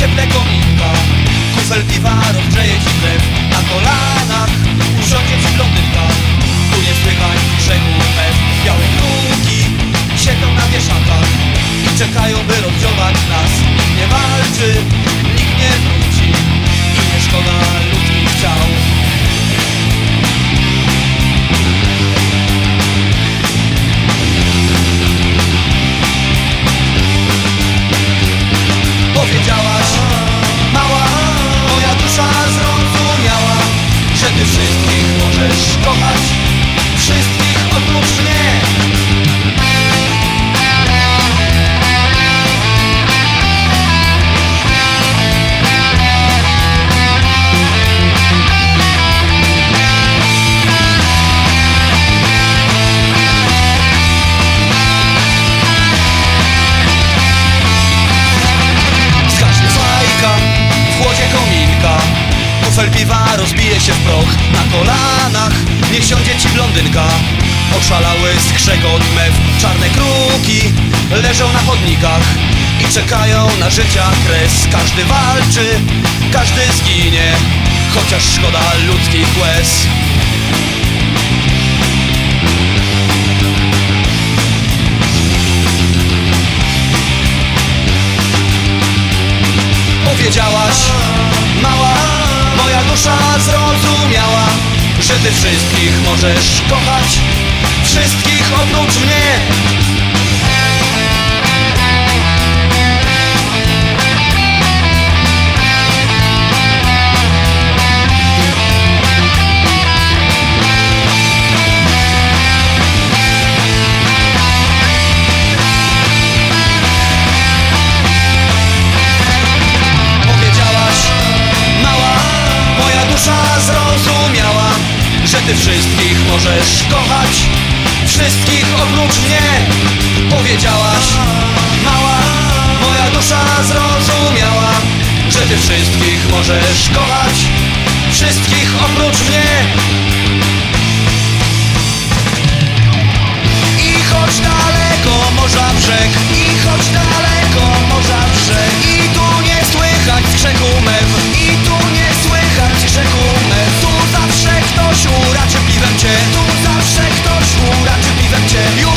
ciemnego nieba Kufel piwa, rąk grzeje ci a na kolana kochać Wszystkich oprócz Kufel piwa rozbije się w proch Na kolanach. Niech siądzie ci blondynka. Oszalały skrzekot mew Czarne kruki. Leżą na chodnikach I czekają na życia kres. Każdy walczy, każdy zginie Chociaż szkoda ludzkich łez dusza zrozumiała Że ty wszystkich możesz kochać. Wszystkich oprócz mnie ty wszystkich możesz kochać. Wszystkich oprócz mnie Powiedziałaś, mała, moja dusza zrozumiała Że ty wszystkich możesz kochać. Wszystkich oprócz mnie Tu zawsze ktoś uraczy piwem cię